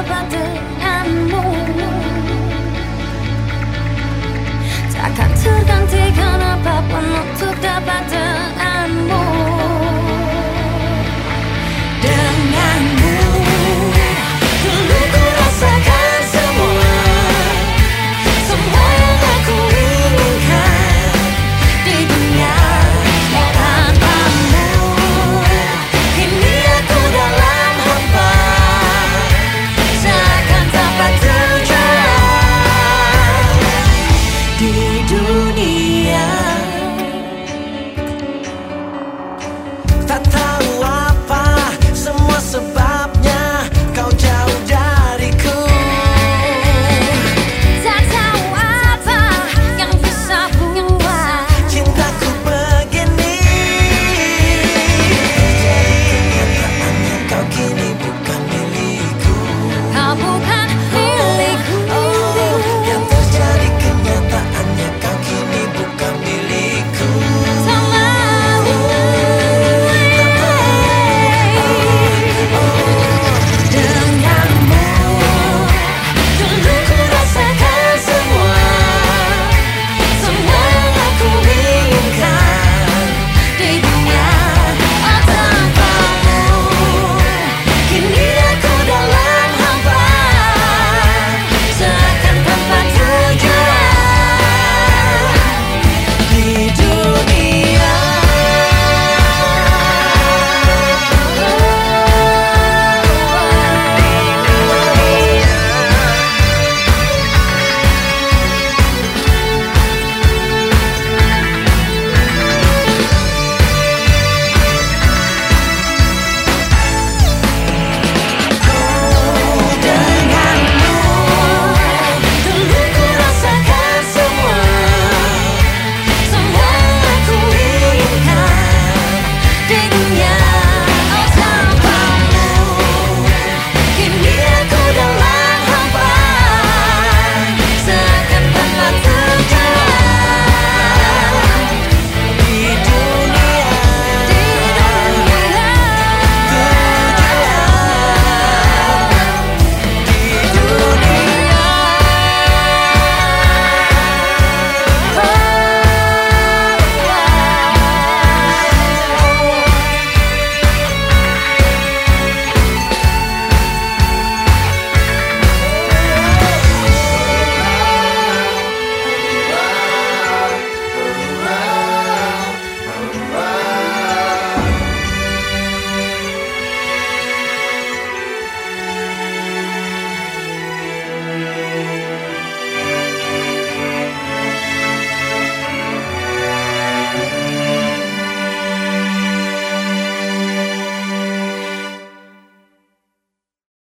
about to